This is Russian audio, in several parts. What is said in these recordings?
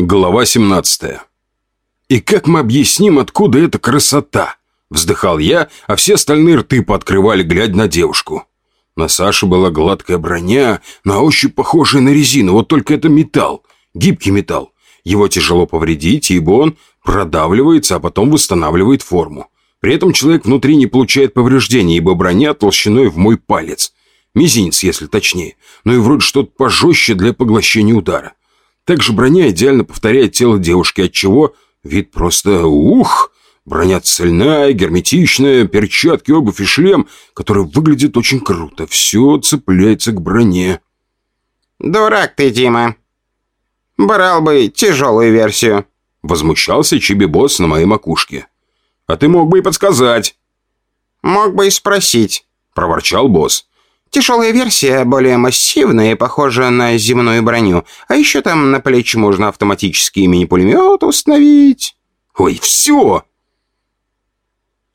Глава 17. «И как мы объясним, откуда эта красота?» Вздыхал я, а все остальные рты пооткрывали, глядя на девушку. На Саше была гладкая броня, на ощупь похожая на резину, вот только это металл, гибкий металл. Его тяжело повредить, ибо он продавливается, а потом восстанавливает форму. При этом человек внутри не получает повреждений, ибо броня толщиной в мой палец. Мизинец, если точнее. Ну и вроде что-то пожестче для поглощения удара. Также броня идеально повторяет тело девушки, отчего вид просто ух! Броня цельная, герметичная, перчатки, обувь и шлем, который выглядит очень круто. Все цепляется к броне. «Дурак ты, Дима. Брал бы тяжелую версию», — возмущался Чиби-босс на моей макушке. «А ты мог бы и подсказать». «Мог бы и спросить», — проворчал босс. Тяжелая версия, более массивная и похожа на земную броню. А еще там на плечи можно автоматический мини-пулемет установить. Ой, все!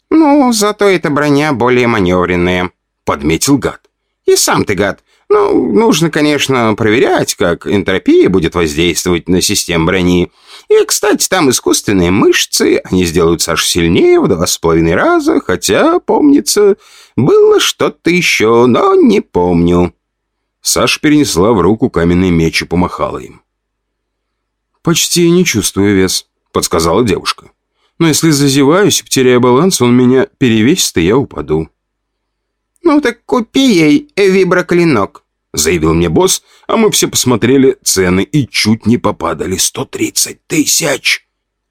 Ну, зато эта броня более маневренная, подметил гад. И сам ты гад. Ну, нужно, конечно, проверять, как энтропия будет воздействовать на систему брони. И, кстати, там искусственные мышцы, они сделают Сашу сильнее в два с половиной раза, хотя, помнится, было что-то еще, но не помню». Саша перенесла в руку каменный меч и помахала им. «Почти не чувствую вес», — подсказала девушка. «Но если зазеваюсь и потеряю баланс, он меня перевесит, и я упаду». «Ну так купи ей виброклинок», — заявил мне босс, а мы все посмотрели цены и чуть не попадали. «Сто тридцать тысяч!»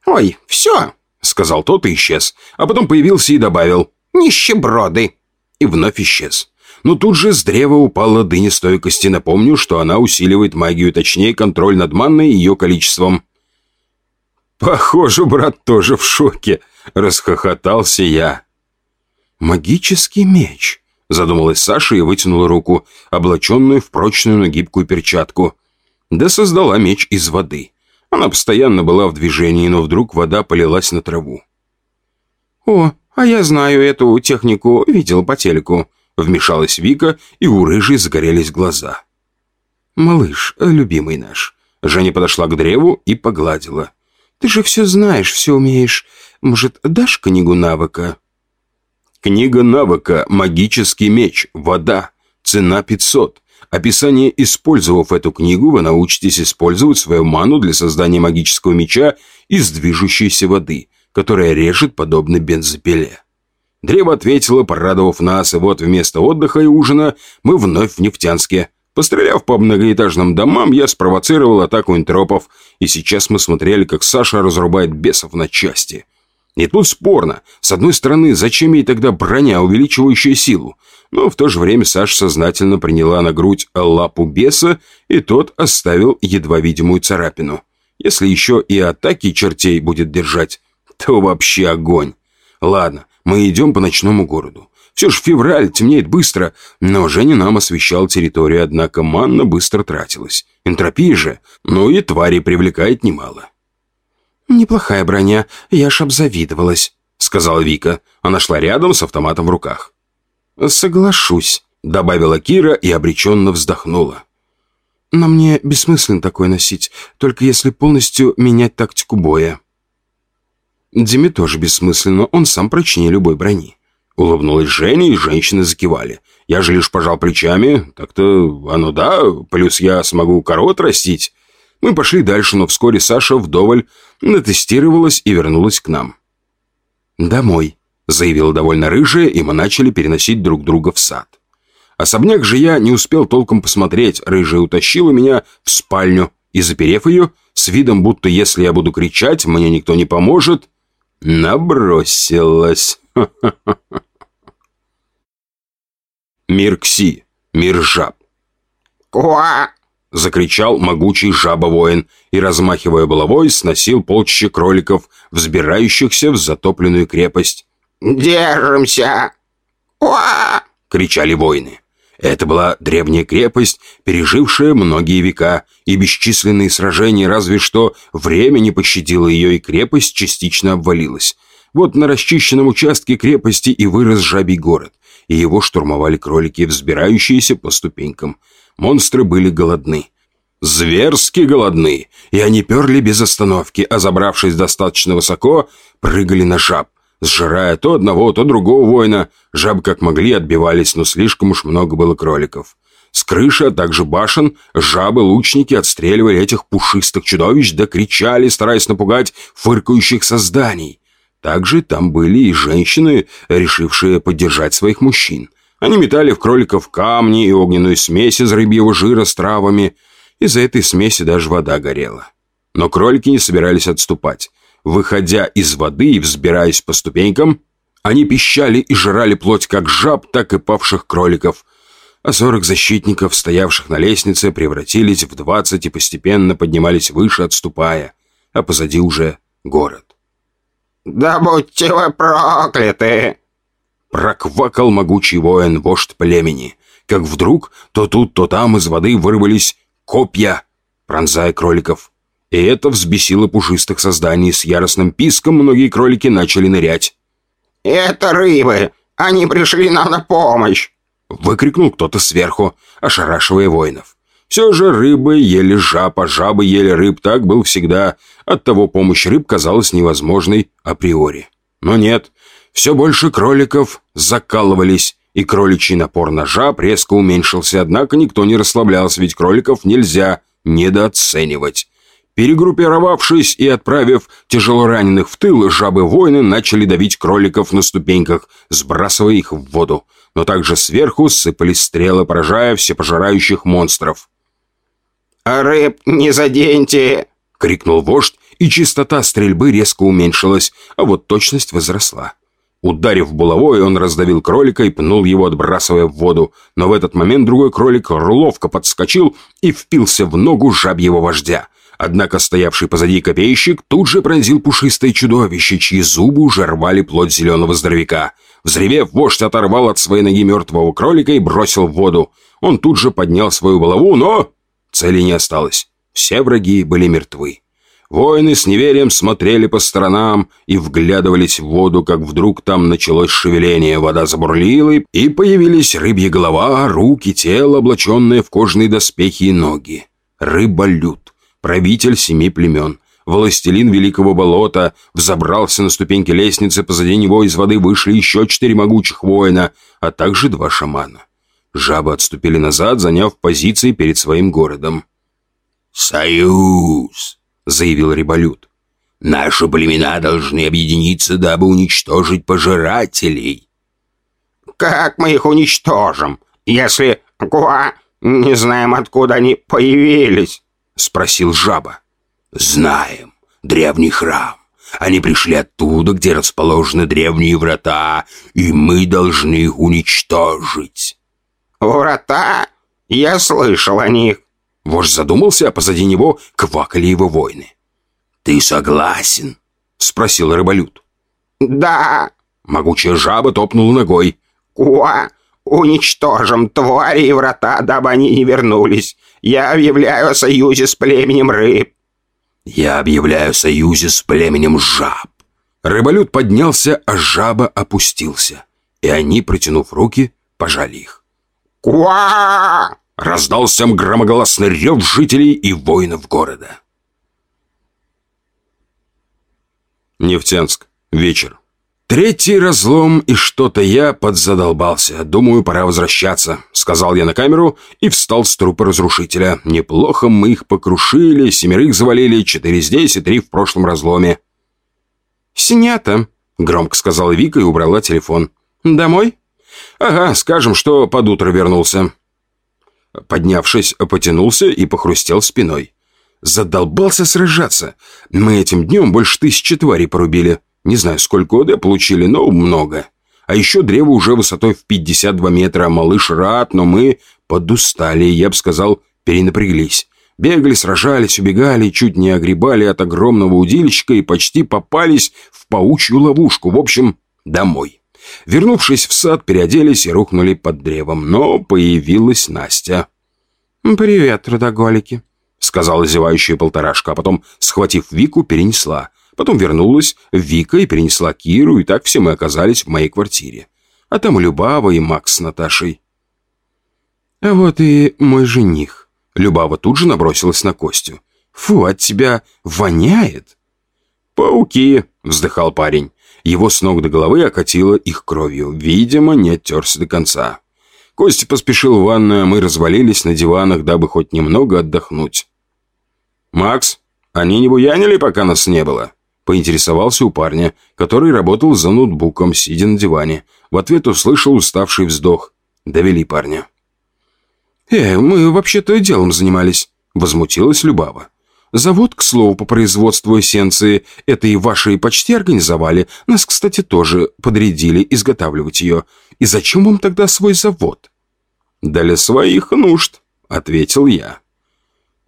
«Ой, все!» — сказал тот и исчез, а потом появился и добавил. «Нищеброды!» И вновь исчез. Но тут же с древа упала дыня стойкости. Напомню, что она усиливает магию, точнее, контроль над манной и ее количеством. «Похоже, брат тоже в шоке», — расхохотался я. «Магический меч», — задумалась Саша и вытянула руку, облаченную в прочную, но гибкую перчатку. Да создала меч из воды. Она постоянно была в движении, но вдруг вода полилась на траву. «О, а я знаю эту технику, видел по телеку», — вмешалась Вика, и у рыжей загорелись глаза. «Малыш, любимый наш». Женя подошла к древу и погладила. «Ты же все знаешь, все умеешь. Может, дашь книгу навыка?» Книга навыка «Магический меч. Вода». Цена 500. Описание «Использовав эту книгу, вы научитесь использовать свою ману для создания магического меча из движущейся воды, которая режет подобно бензопиле». Древо ответило, порадовав нас, и вот вместо отдыха и ужина мы вновь в Нефтянске. Постреляв по многоэтажным домам, я спровоцировал атаку интропов, и сейчас мы смотрели, как Саша разрубает бесов на части. И тут спорно. С одной стороны, зачем ей тогда броня, увеличивающая силу? Но в то же время Саша сознательно приняла на грудь лапу беса, и тот оставил едва видимую царапину. Если еще и атаки чертей будет держать, то вообще огонь. Ладно, мы идем по ночному городу. Все же февраль, темнеет быстро, но Женя нам освещал территорию, однако манна быстро тратилась. Энтропия же, ну и твари привлекает немало. «Неплохая броня, я ж обзавидовалась», — сказала Вика. Она шла рядом с автоматом в руках. «Соглашусь», — добавила Кира и обреченно вздохнула. «Но мне бессмысленно такое носить, только если полностью менять тактику боя». Диме тоже бессмысленно, он сам прочнее любой брони. Улыбнулась Женя, и женщины закивали. Я же лишь пожал плечами. Так-то оно да, плюс я смогу корот растить. Мы пошли дальше, но вскоре Саша вдоволь натестировалась и вернулась к нам. «Домой», — заявила довольно рыжая, и мы начали переносить друг друга в сад. Особняк же я не успел толком посмотреть. Рыжая утащила меня в спальню и, заперев ее, с видом, будто если я буду кричать, мне никто не поможет, набросилась. Мир Кси, мир жаб. «Куа!» — закричал могучий жаба-воин и, размахивая головой, сносил полчища кроликов, взбирающихся в затопленную крепость. «Держимся!» «Уа!» — кричали воины. Это была древняя крепость, пережившая многие века, и бесчисленные сражения, разве что время не пощадило ее, и крепость частично обвалилась. Вот на расчищенном участке крепости и вырос жабий город, и его штурмовали кролики, взбирающиеся по ступенькам. Монстры были голодны. Зверски голодны, и они перли без остановки, а забравшись достаточно высоко, прыгали на жаб, сжирая то одного, то другого воина. Жабы как могли отбивались, но слишком уж много было кроликов. С крыши, а также башен, жабы-лучники отстреливали этих пушистых чудовищ, да кричали, стараясь напугать фыркающих созданий. Также там были и женщины, решившие поддержать своих мужчин. Они метали в кроликов камни и огненную смесь из рыбьего жира с травами. Из-за этой смеси даже вода горела. Но кролики не собирались отступать. Выходя из воды и взбираясь по ступенькам, они пищали и жрали плоть как жаб, так и павших кроликов. А сорок защитников, стоявших на лестнице, превратились в двадцать и постепенно поднимались выше, отступая. А позади уже город. «Да будьте вы прокляты!» Проквакал могучий воин, вождь племени. Как вдруг то тут, то там из воды вырвались копья, пронзая кроликов. И это взбесило пушистых созданий. С яростным писком многие кролики начали нырять. «Это рыбы! Они пришли нам на помощь!» Выкрикнул кто-то сверху, ошарашивая воинов. Все же рыбы ели жаб, а жабы ели рыб, так был всегда. Оттого помощь рыб казалась невозможной априори. Но нет, все больше кроликов закалывались, и кроличий напор на жаб резко уменьшился, однако никто не расслаблялся, ведь кроликов нельзя недооценивать. Перегруппировавшись и отправив тяжелораненых в тыл, жабы-воины начали давить кроликов на ступеньках, сбрасывая их в воду. Но также сверху сыпались стрелы, поражая всепожирающих монстров. «А рыб не заденьте!» — крикнул вождь, и частота стрельбы резко уменьшилась, а вот точность возросла. Ударив булавой, он раздавил кролика и пнул его, отбрасывая в воду. Но в этот момент другой кролик ловко подскочил и впился в ногу жабьего вождя. Однако стоявший позади копейщик тут же пронзил пушистое чудовище, чьи зубы уже рвали плоть зеленого здоровяка. Взревев, вождь оторвал от своей ноги мертвого кролика и бросил в воду. Он тут же поднял свою булаву, но... Цели не осталось. Все враги были мертвы. Воины с неверием смотрели по сторонам и вглядывались в воду, как вдруг там началось шевеление. Вода забурлила, и появились рыбья голова, руки, тело, облаченные в кожаные доспехи и ноги. Рыболюд, правитель семи племен, властелин Великого Болота, взобрался на ступеньки лестницы, позади него из воды вышли еще четыре могучих воина, а также два шамана. Жабы отступили назад, заняв позиции перед своим городом. «Союз!» — заявил Риболют. «Наши племена должны объединиться, дабы уничтожить пожирателей». «Как мы их уничтожим, если, Гуа, не знаем, откуда они появились?» — спросил жаба. «Знаем. Древний храм. Они пришли оттуда, где расположены древние врата, и мы должны их уничтожить». «Врата? Я слышал о них». Вождь задумался, а позади него квакали его воины. «Ты согласен?» — спросил рыболют. «Да». Могучая жаба топнула ногой. «Куа, уничтожим твари и врата, дабы они не вернулись. Я объявляю о союзе с племенем рыб». «Я объявляю союзе с племенем жаб». Рыболют поднялся, а жаба опустился. И они, протянув руки, пожали их. «Куа!» Раздался громоголосный рев жителей и воинов города. Нефтянск. Вечер. Третий разлом, и что-то я подзадолбался. Думаю, пора возвращаться, сказал я на камеру и встал с трупа разрушителя. Неплохо мы их покрушили, семерых завалили, четыре здесь и три в прошлом разломе. «Снято», — громко сказала Вика и убрала телефон. «Домой?» «Ага, скажем, что под утро вернулся». Поднявшись, потянулся и похрустел спиной. Задолбался сражаться. Мы этим днем больше тысячи тварей порубили. Не знаю, сколько ОД получили, но много. А еще древо уже высотой в 52 метра. Малыш рад, но мы подустали, я бы сказал, перенапряглись. Бегали, сражались, убегали, чуть не огребали от огромного удильщика и почти попались в паучью ловушку. В общем, домой. Вернувшись в сад, переоделись и рухнули под древом. Но появилась Настя. «Привет, трудоголики», — сказала зевающая полторашка, а потом, схватив Вику, перенесла. Потом вернулась Вика и перенесла Киру, и так все мы оказались в моей квартире. А там и Любава, и Макс с Наташей. «А вот и мой жених», Любава тут же набросилась на Костю. «Фу, от тебя воняет!» «Пауки!» — вздыхал парень. Его с ног до головы окатило их кровью. Видимо, не оттерся до конца. Костя поспешил в ванную, а мы развалились на диванах, дабы хоть немного отдохнуть. «Макс, они не буянили, пока нас не было?» Поинтересовался у парня, который работал за ноутбуком, сидя на диване. В ответ услышал уставший вздох. Довели парня. «Э, мы вообще-то делом занимались», — возмутилась Любава. «Завод, к слову, по производству эссенции, это и ваши почти организовали. Нас, кстати, тоже подрядили изготавливать ее. И зачем вам тогда свой завод?» «Для своих нужд», — ответил я.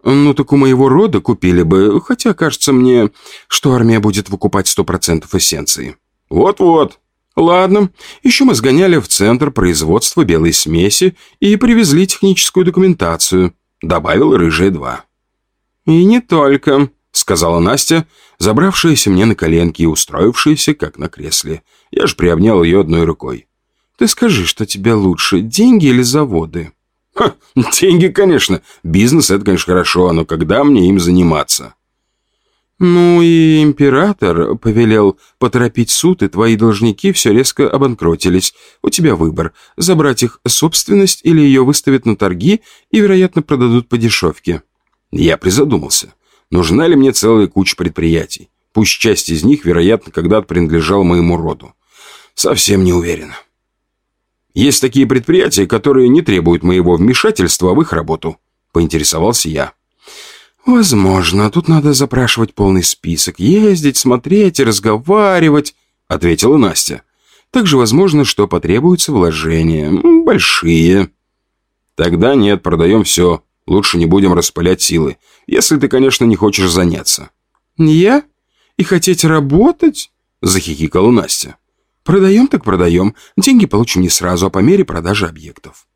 «Ну так у моего рода купили бы, хотя кажется мне, что армия будет выкупать сто процентов эссенции». «Вот-вот», Ладно, еще мы сгоняли в центр производства белой смеси и привезли техническую документацию, добавил рыжая два. И не только, сказала Настя, забравшаяся мне на коленки и устроившаяся, как на кресле. Я же приобнял ее одной рукой. Ты скажи, что тебе лучше, деньги или заводы? Ха, деньги, конечно. Бизнес это, конечно, хорошо, но когда мне им заниматься? «Ну и император повелел поторопить суд, и твои должники все резко обанкротились. У тебя выбор – забрать их собственность или ее выставят на торги и, вероятно, продадут по дешевке». Я призадумался. Нужна ли мне целая куча предприятий? Пусть часть из них, вероятно, когда-то принадлежала моему роду. Совсем не уверен. Есть такие предприятия, которые не требуют моего вмешательства в их работу, поинтересовался я. «Возможно, тут надо запрашивать полный список, ездить, смотреть и разговаривать», — ответила Настя. «Также возможно, что потребуются вложения. Большие». «Тогда нет, продаем все. Лучше не будем распылять силы. Если ты, конечно, не хочешь заняться». «Я? И хотеть работать?» — захихикала Настя. «Продаем так продаем. Деньги получим не сразу, а по мере продажи объектов».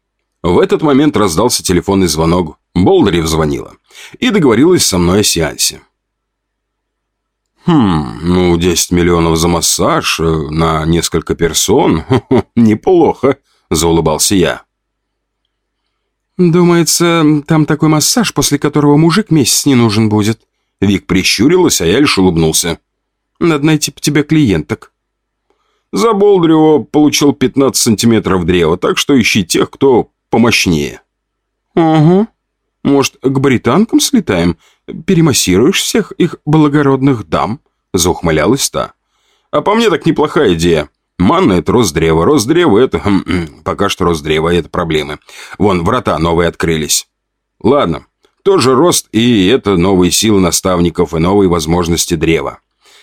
В этот момент раздался телефонный звонок. Болдырев звонила и договорилась со мной о сеансе. «Хм, ну, 10 миллионов за массаж э, на несколько персон? Неплохо», – заулыбался я. «Думается, там такой массаж, после которого мужик месяц не нужен будет». Вик прищурилась, а я лишь улыбнулся. «Надо найти по тебе клиенток». За Болдырева получил 15 сантиметров древа, так что ищи тех, кто помощнее. «Угу», может, к британкам слетаем? Перемассируешь всех их благородных дам?» Заухмылялась та. «А по мне так неплохая идея. Манна – это рост древа. Рост древа – это... Хм, пока что рост древа – это проблемы. Вон, врата новые открылись. Ладно, тоже рост, и это новые силы наставников и новые возможности древа.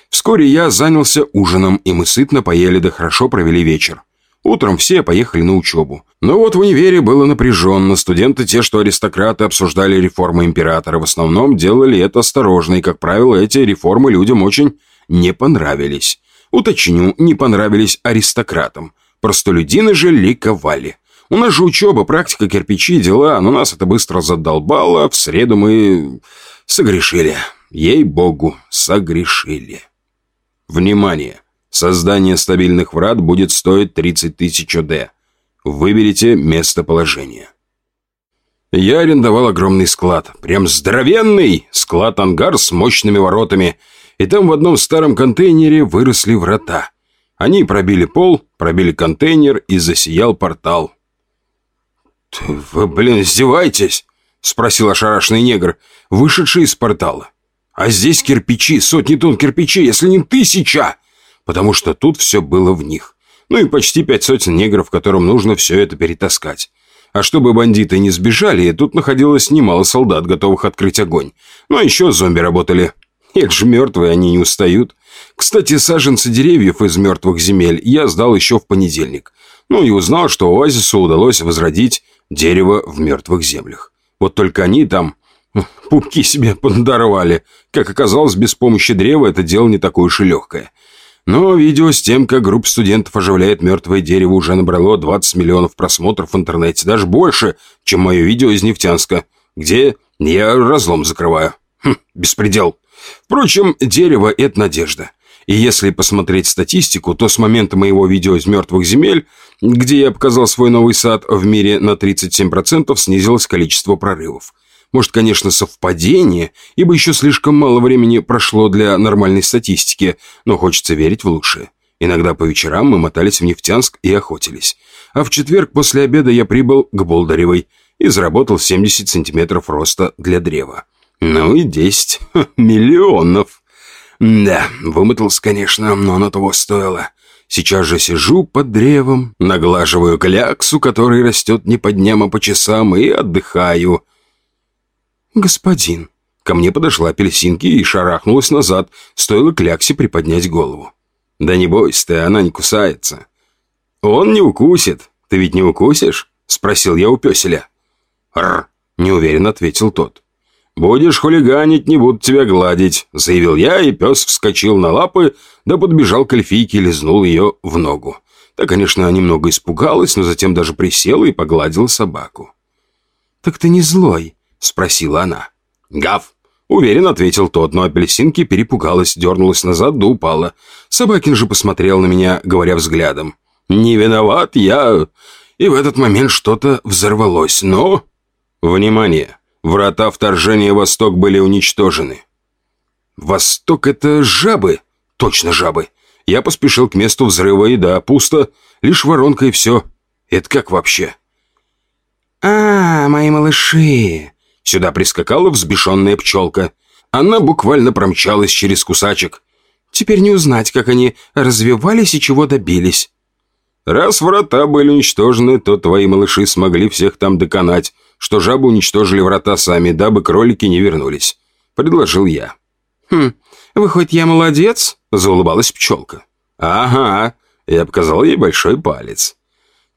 Вскоре я занялся ужином, и мы сытно поели да хорошо провели вечер. Утром все поехали на учебу. Но вот в универе было напряженно. Студенты, те, что аристократы, обсуждали реформы императора. В основном делали это осторожно, и, как правило, эти реформы людям очень не понравились. Уточню, не понравились аристократам. Простолюдины же ликовали. У нас же учеба, практика, кирпичи, дела, но нас это быстро задолбало. В среду мы согрешили. Ей-богу, согрешили. Внимание! Создание стабильных врат будет стоить 30 тысяч ОД. Выберите местоположение. Я арендовал огромный склад. Прям здоровенный склад-ангар с мощными воротами. И там в одном старом контейнере выросли врата. Они пробили пол, пробили контейнер и засиял портал. «Вы, блин, издеваетесь?» — спросил ошарашенный негр, вышедший из портала. «А здесь кирпичи, сотни тонн кирпичей, если не тысяча!» потому что тут все было в них. Ну и почти пять сотен негров, которым нужно все это перетаскать. А чтобы бандиты не сбежали, тут находилось немало солдат, готовых открыть огонь. А еще зомби работали. Эх же мертвые, они не устают. Кстати, саженцы деревьев из мертвых земель я сдал еще в понедельник. Ну и узнал, что оазису удалось возродить дерево в мертвых землях. Вот только они там пупки себе подорвали. Как оказалось, без помощи древа это дело не такое уж и легкое. Но видео с тем, как группа студентов оживляет мертвое дерево, уже набрало 20 миллионов просмотров в интернете. Даже больше, чем мое видео из Нефтянска, где я разлом закрываю. Хм, беспредел. Впрочем, дерево – это надежда. И если посмотреть статистику, то с момента моего видео из мертвых земель, где я показал свой новый сад, в мире на 37% снизилось количество прорывов. Может, конечно, совпадение, ибо еще слишком мало времени прошло для нормальной статистики, но хочется верить в лучшее. Иногда по вечерам мы мотались в Нефтянск и охотились. А в четверг после обеда я прибыл к Болдыревой и заработал 70 сантиметров роста для древа. Ну и 10 миллионов. Да, вымотался, конечно, но оно того стоило. Сейчас же сижу под древом, наглаживаю кляксу, который растет не по дням, а по часам, и отдыхаю. «Господин», ко мне подошла апельсинки и шарахнулась назад, стоило кляксе приподнять голову. «Да не бойся ты, она не кусается». «Он не укусит. Ты ведь не укусишь?» — спросил я у песеля. «Рр», — неуверенно ответил тот. «Будешь хулиганить, не буду тебя гладить», — заявил я, и пес вскочил на лапы, да подбежал к эльфийке и лизнул ее в ногу. Та, конечно, немного испугалась, но затем даже присела и погладила собаку. «Так ты не злой?» — спросила она. «Гав!» — уверенно ответил тот, но апельсинки перепугалась, дернулась назад да упала. Собакин же посмотрел на меня, говоря взглядом. «Не виноват я...» И в этот момент что-то взорвалось, но... «Внимание!» Врата вторжения Восток были уничтожены. Восток — это жабы? Точно жабы. Я поспешил к месту взрыва, и да, пусто. Лишь воронка и все. Это как вообще? «А, мои малыши!» Сюда прискакала взбешенная пчелка. Она буквально промчалась через кусачек. Теперь не узнать, как они развивались и чего добились. Раз врата были уничтожены, то твои малыши смогли всех там доконать что жабы уничтожили врата сами, дабы кролики не вернулись. Предложил я. «Хм, выходит, я молодец?» – заулыбалась пчелка. «Ага», – я показал ей большой палец.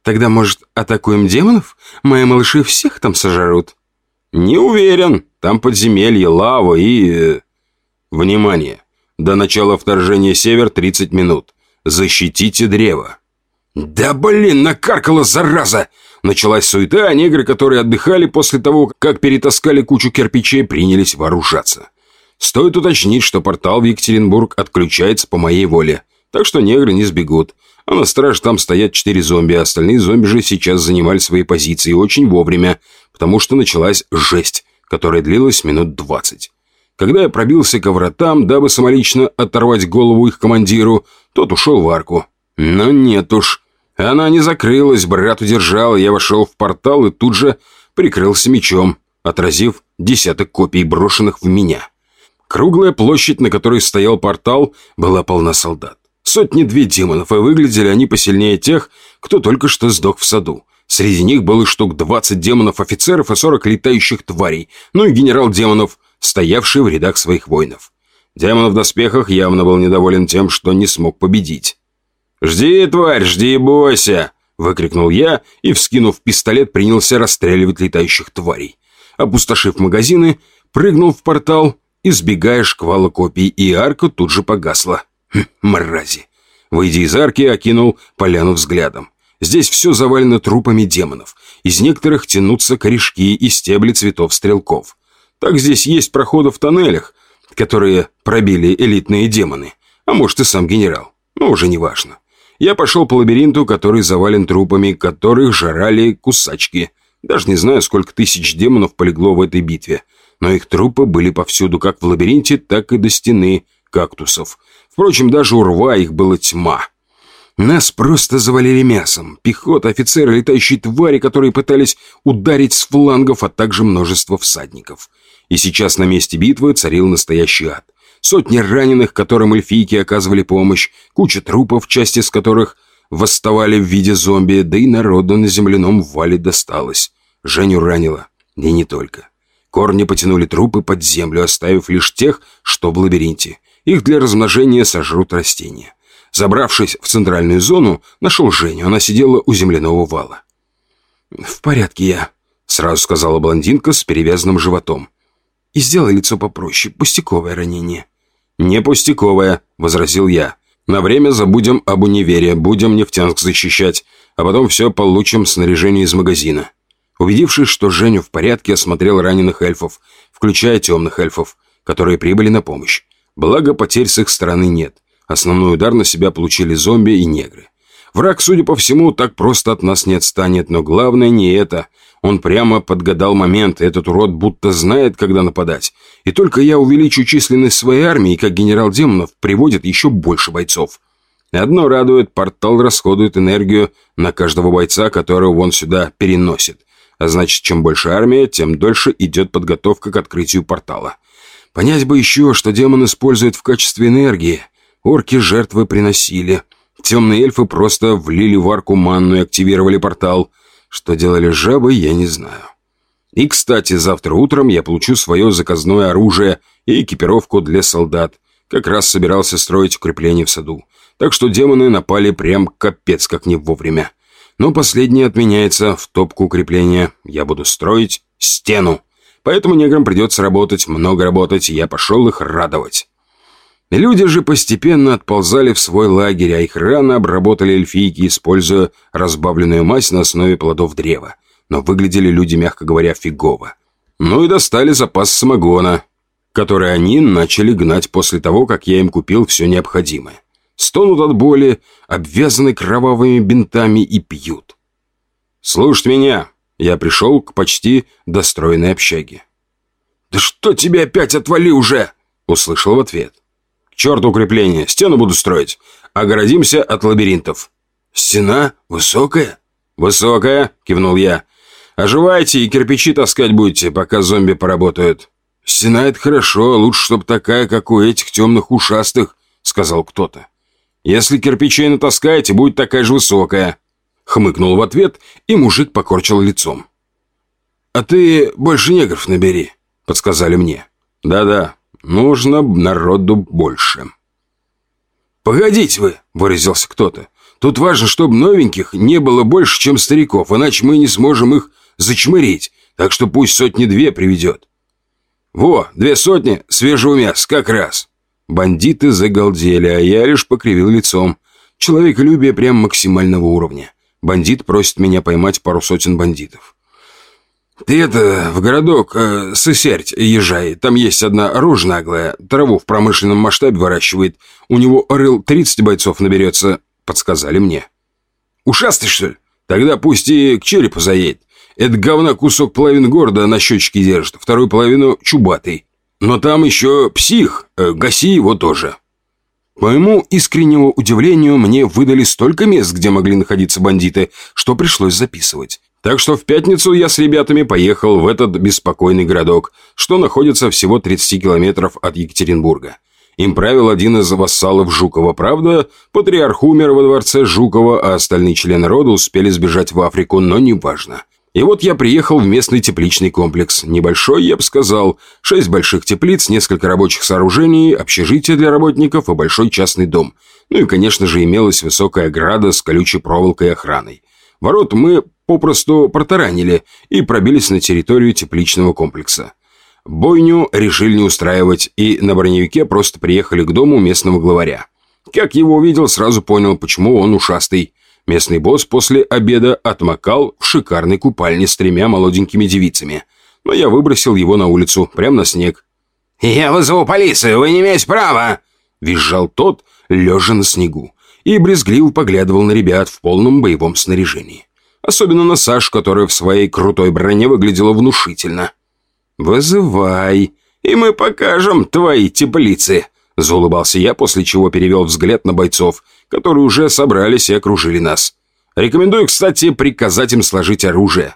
«Тогда, может, атакуем демонов? Мои малыши всех там сожрут?» «Не уверен. Там подземелье, лава и...» э, «Внимание! До начала вторжения север 30 минут. Защитите древо!» «Да блин, накаркала зараза!» Началась суета, а негры, которые отдыхали после того, как перетаскали кучу кирпичей, принялись вооружаться. Стоит уточнить, что портал в Екатеринбург отключается по моей воле, так что негры не сбегут. А на страже там стоят четыре зомби, а остальные зомби же сейчас занимали свои позиции очень вовремя, потому что началась жесть, которая длилась минут двадцать. Когда я пробился к вратам, дабы самолично оторвать голову их командиру, тот ушел в арку. Но нет уж, она не закрылась, брат удержал, я вошел в портал и тут же прикрылся мечом, отразив десяток копий, брошенных в меня. Круглая площадь, на которой стоял портал, была полна солдат. Сотни-две демонов, и выглядели они посильнее тех, кто только что сдох в саду. Среди них было штук 20 демонов-офицеров и 40 летающих тварей, ну и генерал демонов, стоявший в рядах своих воинов. Демон в доспехах явно был недоволен тем, что не смог победить. «Жди, тварь, жди бойся!» — выкрикнул я и, вскинув пистолет, принялся расстреливать летающих тварей. Опустошив магазины, прыгнул в портал, избегая шквала копий, и арка тут же погасла. Хм, мрази! Выйдя из арки, окинул поляну взглядом. Здесь все завалено трупами демонов. Из некоторых тянутся корешки и стебли цветов стрелков. Так здесь есть проходы в тоннелях, которые пробили элитные демоны. А может и сам генерал. Но уже не важно. Я пошел по лабиринту, который завален трупами, которых жрали кусачки. Даже не знаю, сколько тысяч демонов полегло в этой битве. Но их трупы были повсюду, как в лабиринте, так и до стены кактусов. Впрочем, даже у рва их была тьма. Нас просто завалили мясом. Пехота, офицеры, летающие твари, которые пытались ударить с флангов, а также множество всадников. И сейчас на месте битвы царил настоящий ад сотни раненых, которым эльфийки оказывали помощь, куча трупов, части из которых восставали в виде зомби, да и народу на земляном вале досталось. Женю ранило, и не только. Корни потянули трупы под землю, оставив лишь тех, что в лабиринте. Их для размножения сожрут растения. Забравшись в центральную зону, нашел Женю. Она сидела у земляного вала. «В порядке я», — сразу сказала блондинка с перевязанным животом. «И сделай лицо попроще, пустяковое ранение». «Не пустяковое», — возразил я. «На время забудем об универе, будем Нефтянск защищать, а потом все получим снаряжение из магазина». Убедившись, что Женю в порядке, осмотрел раненых эльфов, включая темных эльфов, которые прибыли на помощь. Благо, потерь с их стороны нет. Основной удар на себя получили зомби и негры. Враг, судя по всему, так просто от нас не отстанет, но главное не это. Он прямо подгадал момент, этот урод будто знает, когда нападать. И только я увеличу численность своей армии, как генерал Демонов приводит еще больше бойцов. Одно радует, портал расходует энергию на каждого бойца, которого он сюда переносит. А значит, чем больше армия, тем дольше идет подготовка к открытию портала. Понять бы еще, что демон использует в качестве энергии. Орки жертвы приносили. Темные эльфы просто влили в арку манну и активировали портал. Что делали жабы, я не знаю. И, кстати, завтра утром я получу свое заказное оружие и экипировку для солдат. Как раз собирался строить укрепление в саду. Так что демоны напали прям капец как не вовремя. Но последнее отменяется в топку укрепления. Я буду строить стену. Поэтому неграм придется работать, много работать, и я пошел их радовать. Люди же постепенно отползали в свой лагерь, а их рано обработали эльфийки, используя разбавленную мазь на основе плодов древа. Но выглядели люди, мягко говоря, фигово. Ну и достали запас самогона, который они начали гнать после того, как я им купил все необходимое. Стонут от боли, обвязаны кровавыми бинтами и пьют. «Слушать меня!» Я пришел к почти достроенной общаге. «Да что тебе опять отвали уже!» Услышал в ответ. «К черту укрепление! Стену буду строить! Огородимся от лабиринтов!» «Стена высокая?» «Высокая!» — кивнул я. «Оживайте и кирпичи таскать будете, пока зомби поработают». «Стена — это хорошо, лучше, чтоб такая, как у этих темных ушастых», — сказал кто-то. «Если кирпичей натаскаете, будет такая же высокая». Хмыкнул в ответ, и мужик покорчил лицом. «А ты больше негров набери», — подсказали мне. «Да-да, нужно народу больше». «Погодите вы», — выразился кто-то. «Тут важно, чтобы новеньких не было больше, чем стариков, иначе мы не сможем их зачмырить, так что пусть сотни-две приведет». «Во, две сотни свежего мяса, как раз». Бандиты загалдели, а я лишь покривил лицом. Человеколюбие прям максимального уровня. Бандит просит меня поймать пару сотен бандитов. «Ты это, в городок, э, сысерть, езжай. Там есть одна рожь наглая, траву в промышленном масштабе выращивает. У него орел 30 бойцов наберется», — подсказали мне. «Ушастый, что ли? Тогда пусть и к черепу заедет. Это говна кусок половины города на щечке держит, вторую половину чубатый. Но там еще псих, э, гаси его тоже». По моему искреннему удивлению, мне выдали столько мест, где могли находиться бандиты, что пришлось записывать. Так что в пятницу я с ребятами поехал в этот беспокойный городок, что находится всего 30 километров от Екатеринбурга. Им правил один из вассалов Жукова, правда, патриарх умер во дворце Жукова, а остальные члены рода успели сбежать в Африку, но неважно. И вот я приехал в местный тепличный комплекс. Небольшой, я бы сказал. Шесть больших теплиц, несколько рабочих сооружений, общежитие для работников и большой частный дом. Ну и, конечно же, имелась высокая ограда с колючей проволокой и охраной. Ворот мы попросту протаранили и пробились на территорию тепличного комплекса. Бойню решили не устраивать, и на броневике просто приехали к дому местного главаря. Как его увидел, сразу понял, почему он ушастый. Местный босс после обеда отмокал в шикарной купальне с тремя молоденькими девицами. Но я выбросил его на улицу, прямо на снег. «Я вызову полицию, вы не имеете права!» Визжал тот, лежа на снегу, и брезгливо поглядывал на ребят в полном боевом снаряжении. Особенно на Саш, которая в своей крутой броне выглядела внушительно. «Вызывай, и мы покажем твои теплицы!» Заулыбался я, после чего перевел взгляд на бойцов, которые уже собрались и окружили нас. Рекомендую, кстати, приказать им сложить оружие.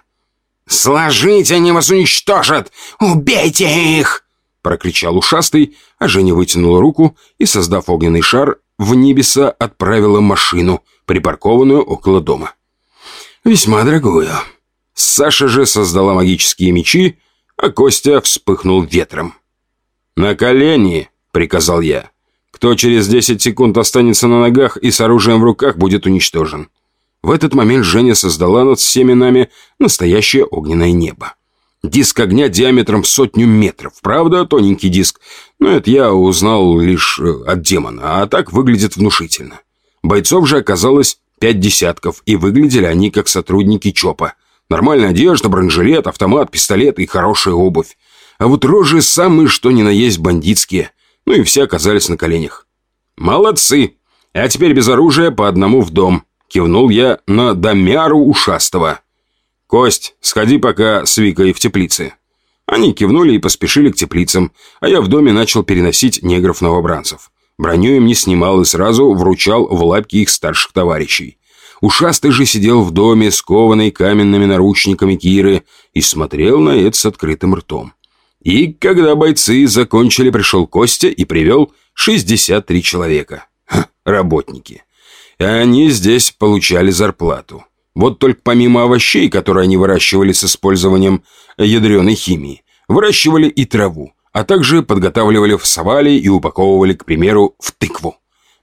«Сложить, они вас уничтожат! Убейте их!» Прокричал ушастый, а Женя вытянула руку и, создав огненный шар, в небеса отправила машину, припаркованную около дома. Весьма дорогую. Саша же создала магические мечи, а Костя вспыхнул ветром. «На колени!» приказал я. Кто через 10 секунд останется на ногах и с оружием в руках, будет уничтожен. В этот момент Женя создала над всеми нами настоящее огненное небо. Диск огня диаметром в сотню метров. Правда, тоненький диск, но это я узнал лишь э, от демона, а так выглядит внушительно. Бойцов же оказалось пять десятков, и выглядели они как сотрудники ЧОПа. Нормальная одежда, бронежилет, автомат, пистолет и хорошая обувь. А вот рожи самые что ни на есть бандитские – ну и все оказались на коленях. «Молодцы! А теперь без оружия по одному в дом», — кивнул я на домяру ушастого. «Кость, сходи пока с Викой в теплице». Они кивнули и поспешили к теплицам, а я в доме начал переносить негров-новобранцев. Броню им не снимал и сразу вручал в лапки их старших товарищей. Ушастый же сидел в доме, скованный каменными наручниками Киры, и смотрел на это с открытым ртом. И когда бойцы закончили, пришел Костя и привел 63 человека. Ха, работники. И они здесь получали зарплату. Вот только помимо овощей, которые они выращивали с использованием ядреной химии, выращивали и траву, а также подготавливали фасовали и упаковывали, к примеру, в тыкву.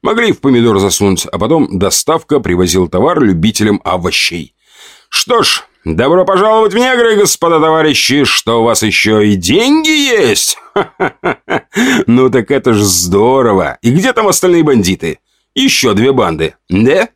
Могли в помидор засунуть, а потом доставка привозил товар любителям овощей. Что ж, добро пожаловать в негры, господа товарищи, что у вас еще и деньги есть? Ну так это ж здорово. И где там остальные бандиты? Еще две банды, да?